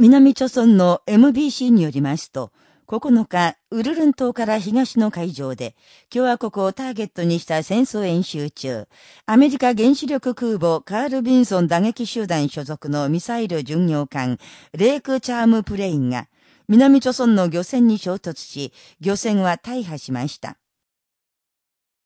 南朝村の MBC によりますと、9日、ウルルン島から東の海上で、共和国をターゲットにした戦争演習中、アメリカ原子力空母カール・ビンソン打撃集団所属のミサイル巡洋艦、レイク・チャーム・プレインが、南朝村の漁船に衝突し、漁船は大破しました。